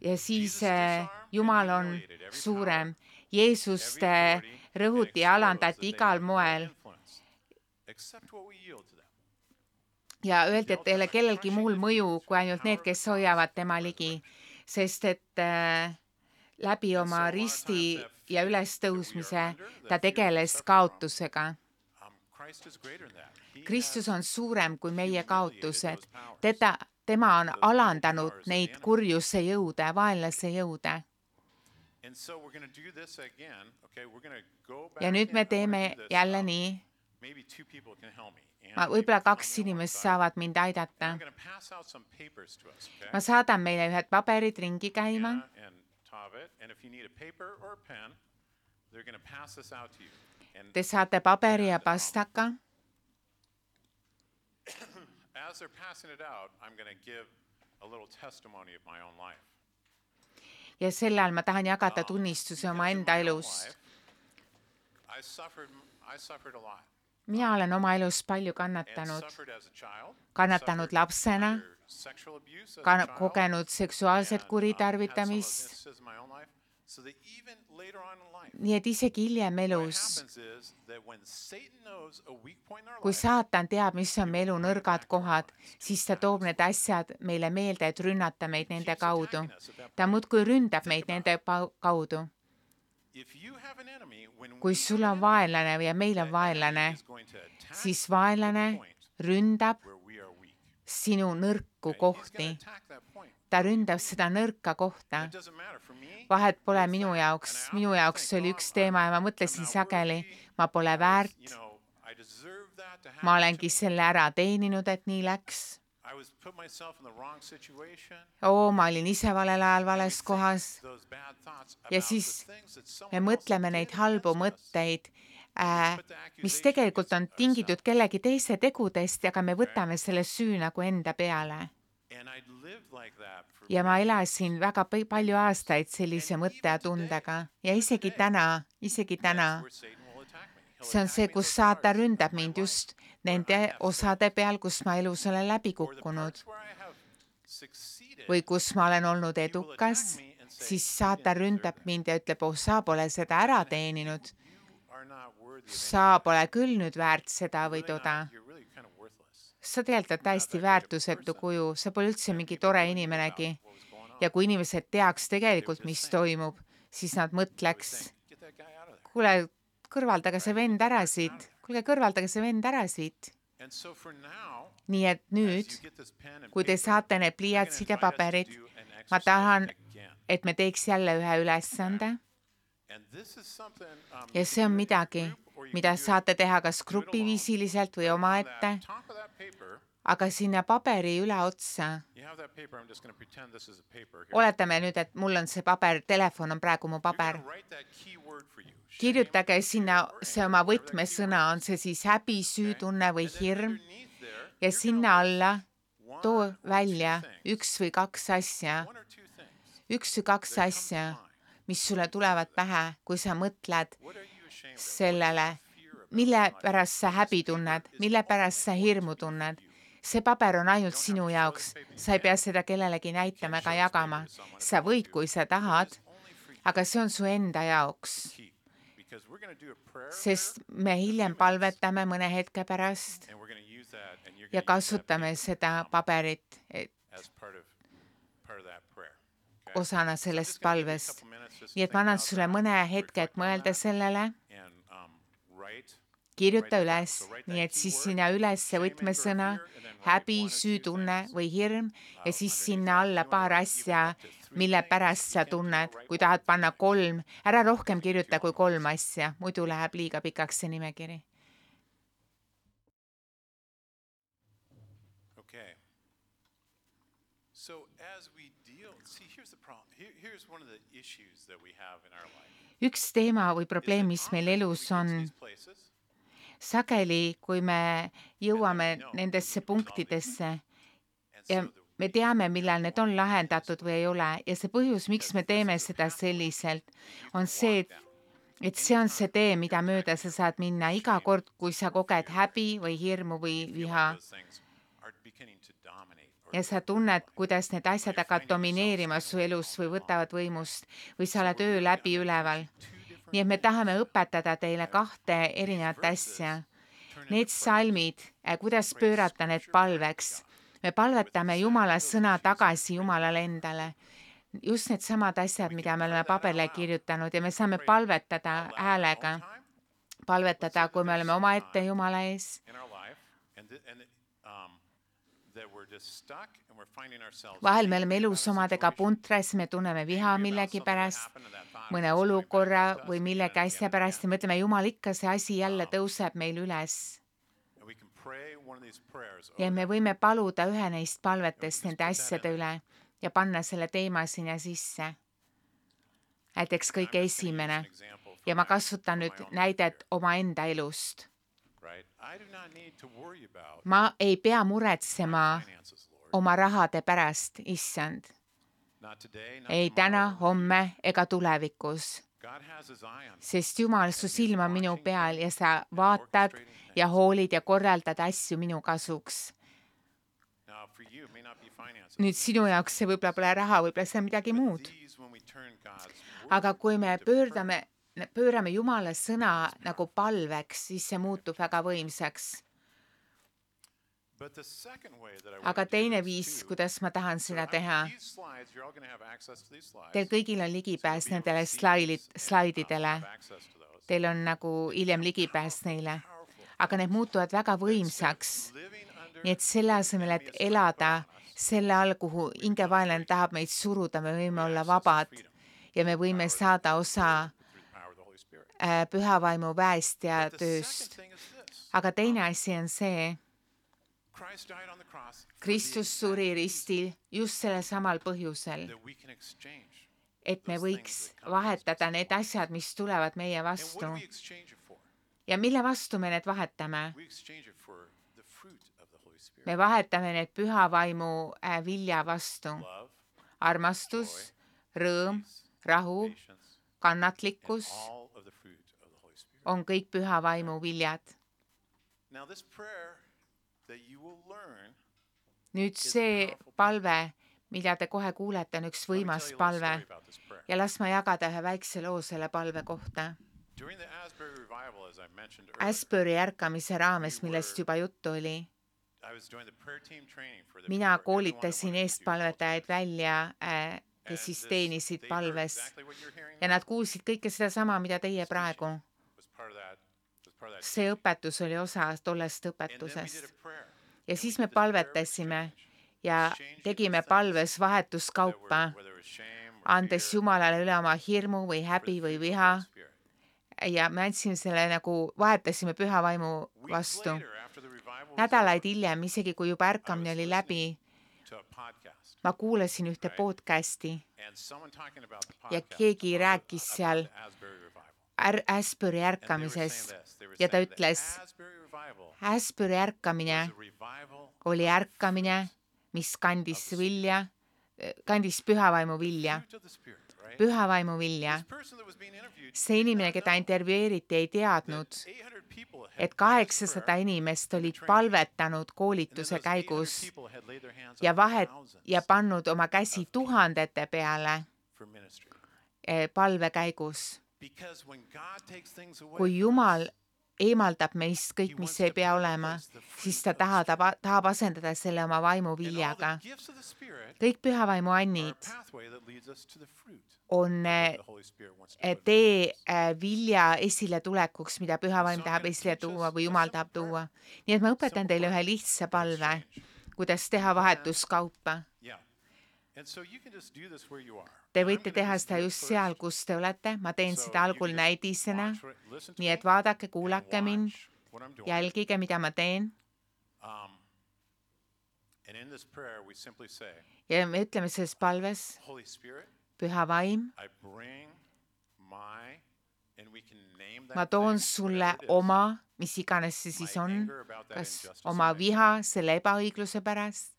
ja siis äh, Jumal on suurem. Jeesust äh, rõhuti ja alandati igal moel. ja öeldi, et ei ole kellelgi muul mõju kui ainult need, kes hoiavad tema ligi, sest et äh, läbi oma risti ja ülestõusmise ta tegeles kaotusega. Um, Kristus on suurem kui meie kaotused. teda, tema on alandanud neid kurjuse jõude, vaenlase jõude. Ja nüüd me teeme jälle nii. Ma, võib-olla kaks inimest saavad mind aidata. Ma saadan meile ühed paberid ringi käima. Te saate paberi ja pastaka as they're passing it out, I'm going to give a little testimony of my own life. ja sel ajal ma tahan jagada tunnistuse Because in omaenda elust. life, I suffered, I suffered a lot. mina olen oma elus palju kannatanud, suffered as a child. kannatanud lapsena, kogenud seksuaalset of kuritarvitamist, nii et isegi hiljem elus, kui saatan teab, mis on meie elu nõrgad kohad, siis ta toob need asjad meile meelde, et rünnata meid nende kaudu. ta muudkui ründab meid nende kaudu. kui sul on vaenlane ja meil on vaenlane, siis vaenlane ründab sinu nõrku kohti. ta ründab seda nõrka kohta. Vahet pole minu jaoks, minu jaoks oli üks teema ja ma mõtlesin sageli, ma pole väärt, ma olengi selle ära teeninud, et nii läks. Oo, ma olin ise valel ajal vales kohas ja siis me mõtleme neid halbu mõtteid äh, mis tegelikult on tingitud kellegi teise tegudest ja ka me võtame selle süü nagu enda peale. Ja ma elasin väga palju aastaid sellise mõtte ja tundega ja isegi täna, isegi täna, see on see, kus parts ründab mind just nende osade peal, kus ma elus olen läbi kukkunud. või kus ma olen olnud edukas, siis saatan ründab mind ja ütleb, oh, sa pole seda ära teeninud. Sa pole küll nüüd väärt seda või toda. Sa tegelikult oled täiesti väärtusetu kuju, sa pole üldse mingi tore inimenegi. ja kui inimesed teaks tegelikult, mis toimub, siis nad mõtleks, kuule, kõrvaldage see vend ära siit, kuulge, kõrvaldage see vend ära siit. Nii et nüüd, kui te saate need pliiatsid ja paberid, ma tahan, et me teeks jälle ühe ülesande um, ja see on midagi, mida saate teha kas grupiviisiliselt või omaette, aga sinna paberi üleotsa. Oletame nüüd, et mul on see paber, telefon on praegu mu paber. kirjutage sinna see oma võtmesõna, on see siis häbi, süütunne või hirm. Ja sinna alla too välja üks või kaks asja, üks või kaks asja, mis sulle tulevad pähe, kui sa mõtled Sellele, mille pärast sa häbi tunned, mille pärast sa hirmu tunned. see paber on ainult sinu jaoks, sa ei pea seda kellelegi näitama ega jagama. sa võid, kui sa tahad, aga see on su enda jaoks, sest me hiljem palvetame mõne hetke pärast ja kasutame seda paberit et osana sellest palvest. nii et ma annan sulle mõne hetke, et mõelda sellele, kirjuta üles, nii et siis sinna üles võtmesõna häbi, süütunne või hirm ja siis sinna alla paar asja, mille pärast sa tunned, kui tahad panna kolm, ära rohkem kirjuta kui kolm asja, muidu läheb liiga pikaks see nimekiri. Okay. So as we deal, see, here's the problem. Here, here's one of the issues that we have in our life. üks teema või probleem, mis meil elus on, sageli, kui me jõuame nendesse punktidesse ja me teame, millal need on lahendatud või ei ole. Ja see põhjus, miks me teeme seda selliselt, on see, et et see on see tee, mida mööda sa saad minna iga kord, kui sa koged häbi või hirmu või viha ja sa tunned, kuidas need asjad hakkavad domineerima su elus või võtavad võimust või sa oled öö läbi üleval. nii et me tahame õpetada teile kahte erinevat asja. Need salmid, kuidas pöörata need palveks. me palvetame Jumala sõna tagasi Jumalale endale. just needsamad asjad, mida me oleme paberile kirjutanud ja me saame palvetada häälega, palvetada, kui me oleme omaette Jumala ees vahel me oleme elus omadega puntres, me tunneme viha millegi pärast, mõne olukorra või millegi asja pärast ja mõtleme, jumal, ikka see asi jälle tõuseb meil üles. Ja me võime paluda ühe neist palvetest nende asjade üle ja panna selle teema sinna sisse. näiteks kõige esimene. ja ma kasutan nüüd näidet omaenda elust. Ma ei pea muretsema oma rahade pärast, issand, ei täna, homme ega tulevikus. Sest Jumal, su silm on minu peal ja sa vaatad ja hoolid ja korraldad asju minu kasuks. Nüüd sinu jaoks see võib-olla pole raha, võib-olla see on midagi muud. Aga kui me pöördame, pöörame Jumala sõna nagu palveks, siis see muutub väga võimsaks. Aga teine viis, kuidas ma tahan seda teha, teil kõigil on ligipääs nendele slaidid, uh, slaididele. Teil on nagu hiljem ligipääs neile. aga need muutuvad väga võimsaks. Nii et selle asemel, et elada selle all, kuhu hingevaenlane tahab meid suruda, me võime olla vabad ja me võime saada osa through the power of the Äh, püha vaimu väest ja The tööst. aga teine asi on see, Kristus suri ristil just sellel samal põhjusel, et me võiks vahetada need asjad, mis tulevad meie vastu. ja mille vastu me need vahetame? Me vahetame need püha vaimu äh, vilja vastu. Armastus, rõõm, rahu, kannatlikkus all of the fruit of the Holy Spirit. On kõik püha vaimu viljad. Nüüd see palve, mida te kohe kuulete, on üks võimas palve ja las ma jagada ühe väikse loo selle palve kohta. Asbury ärkamise raames, millest juba juttu oli, mina koolitasin eestpalvetajaid välja äh, kes And siis teenisid palves ja nad kuulsid kõike sedasama, mida teie praegu. See õpetus oli osa tollest õpetusest ja siis me palvetasime ja tegime palves vahetuskaupa, andes Jumalale üle oma hirmu või häbi või viha ja me andsime selle nagu, vahetasime püha vaimu vastu. nädalaid hiljem, isegi kui juba ärkamine oli läbi, ma kuulasin ühte podcasti ja keegi rääkis seal. Är- Asbury were ja ta ütles, Asbury ärkamine oli ärkamine, mis kandis vilja, kandis pühavaimu vilja, pühavaimu vilja. See inimene, keda intervjueeriti, ei teadnud, 800 people had et kaheksasada inimest olid palvetanud koolituse those 800 käigus ja vahet ja pannud oma käsi tuhandete peale eh, palve käigus. Kui Jumal eemaldab meist kõik, mis ei pea olema, siis ta tahab, tahab asendada selle oma vaimu viljaga. kõik pühavaimu are a annid on eh, eh, tee eh, vilja esiletulekuks, mida pühavaim tahab esile tuua või Jumal tahab tuua. nii et ma õpetan teile ühe lihtsa palve, kuidas teha vahetuskaupa. Yeah. Te võite teha seda just seal, kus te olete, ma teen seda algul näidisena, nii et vaadake, kuulake mind, jälgige, mida ma teen. Um, and in this prayer, we simply say, ja me ütleme selles palves, püha vaim, I bring my, and we can name that ma toon sulle oma, mis iganes see siis on, kas oma viha selle ebaõigluse pärast,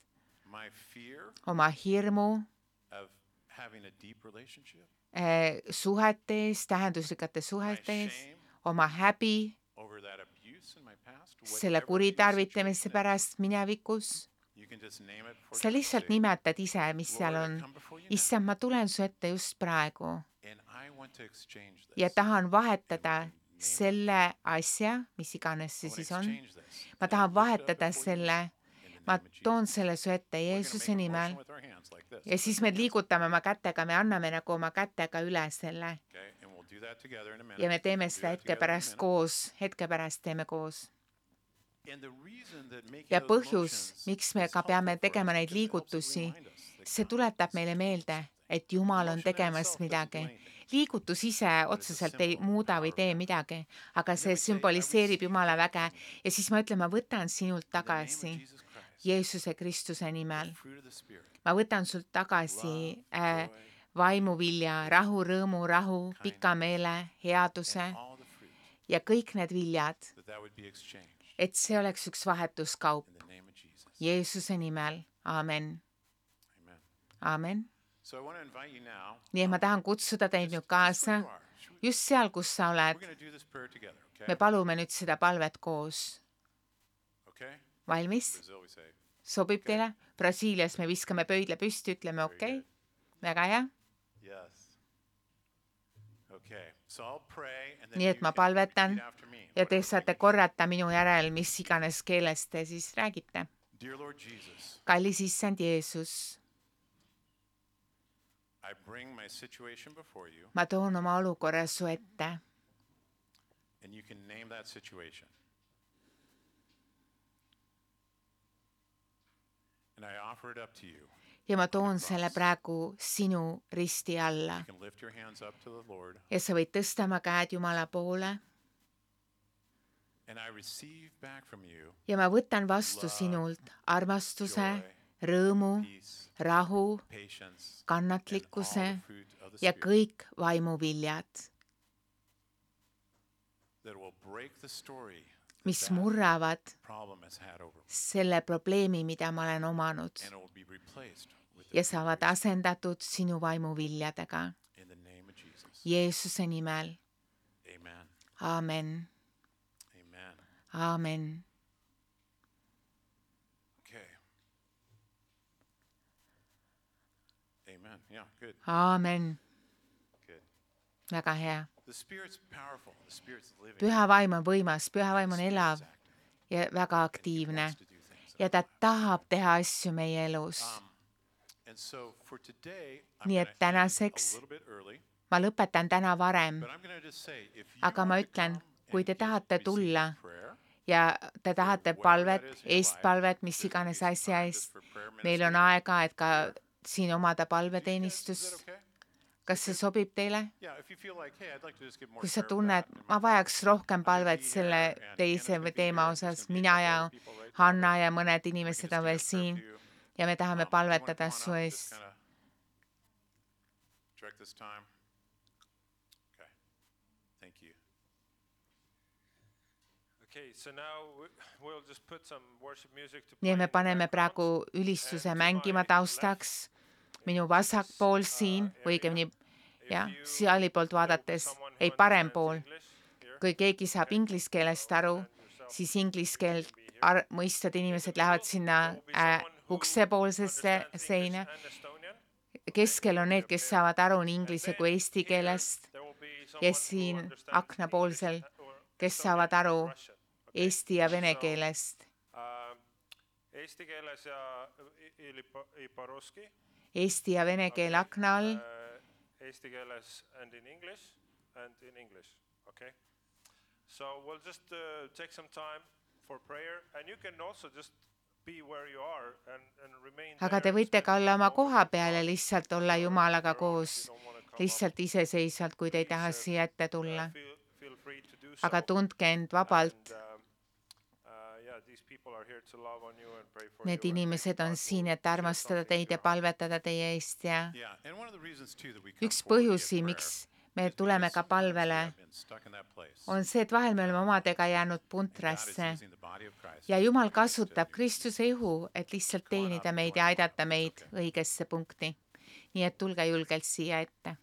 oma hirmu of having a deep relationship, eh, suhete eest, tähenduslikate suhete shame oma häbi over that abuse in my past, selle kuritarvitamise pärast minevikus. is, you can just name it before sa lihtsalt nimetad ise, mis seal on. issand, ma tulen su ette just praegu. And I want to exchange this. ja tahan vahetada selle asja, mis iganes see siis on, ma tahan vahetada selle, ma toon selle su ette Jeesuse nimel ja siis me liigutame oma kätega, me anname nagu oma kätega üle selle ja me teeme seda hetke pärast koos, hetke pärast teeme koos. Ja põhjus miks me ka peame tegema neid liigutusi, see tuletab meile meelde, et Jumal on tegemas midagi. liigutus ise otseselt ei muuda või tee midagi, aga see we say, "I sümboliseerib Jumala väge ja siis ma ütlen, ma võtan sinult tagasi Jeesuse Kristuse nimel. ma võtan sult tagasi äh, vaimuvilja, rahu, rõõmu, rahu, pika meele, headuse ja kõik need viljad, et see oleks üks vahetuskaup. Jeesuse nimel, aamen, Amen. aamen. Nii et ma tahan kutsuda teid nüüd kaasa just seal, kus sa oled me palume nüüd seda palvet koos. Valmis? Sobib teile? Brasiilias me viskame pöidla püsti, ütleme okei okay., väga hea. Nii et ma palvetan ja te saate korrata minu järel, mis iganes keeles te siis räägite. Kallis issand Jeesus, ma toon oma olukorra su ette and you can name that situation. And I offer it up to you. Ja ma toon selle praegu sinu risti alla. Ja sa võid tõsta oma käed Jumala poole. Ja ma võtan vastu sinult armastuse rõõmu, rahu, kannatlikkuse ja kõik vaimuviljad, mis murravad selle probleemi, mida ma olen omanud. Ja saavad asendatud sinu of Jesus. Jeesuse nimel, Amen. aamen, Amen. aamen. Aamen, väga hea. Püha vaim on võimas, püha vaim on elav ja väga aktiivne. ja ta tahab teha asju meie elus. Um, Nii et tänaseks ma lõpetan täna varem. Aga ma ütlen, kui te tahate tulla ja te tahate palvet eestpalvet, mis iganes asja eest meil on aega, et ka siin omada palveteenistust. Kas see sobib teile? Kui sa tunned ma vajaks rohkem palvet selle teise teema osas, mina ja Hanna ja mõned inimesed on veel siin ja me tahame palvetada su eest. Nii et me paneme praegu ülistuse mängima taustaks minu vasakpool siin või õigemini jah, seali poolt vaadates, ei parem pool. Kui keegi saab inglise keelest aru, siis inglise keelt mõistvad inimesed lähevad sinna äh, uksepoolsesse seina. Keskel on need, kes saavad aru nii inglise kui eesti keelest, who siin aknapoolsel, kes saavad aru eesti ja vene keelest. äh, Eesti keeles ja. Eesti ja vene keel akna all, Uh, Eesti keeles and in English and in English, okay? So we'll just uh, take some time for prayer and you can also just be where you are and, and remain aga te võite ka olla oma koha peal ja lihtsalt olla Jumalaga koos, lihtsalt iseseisvalt, kui te ei taha uh, siia ette uh, tulla. aga tundke end vabalt Need inimesed on siin, et armastada teid ja palvetada teie eest ja Yeah, and one of the reasons too that we come üks põhjusi, miks me is tuleme ka palvele, on see, et vahel me oleme omadega jäänud puntrasse. ja to Jumal bring us to kasutab Kristuse ihu, et lihtsalt teenida meid ja aidata meid õigesse punkti. nii et tulge julgelt siia ette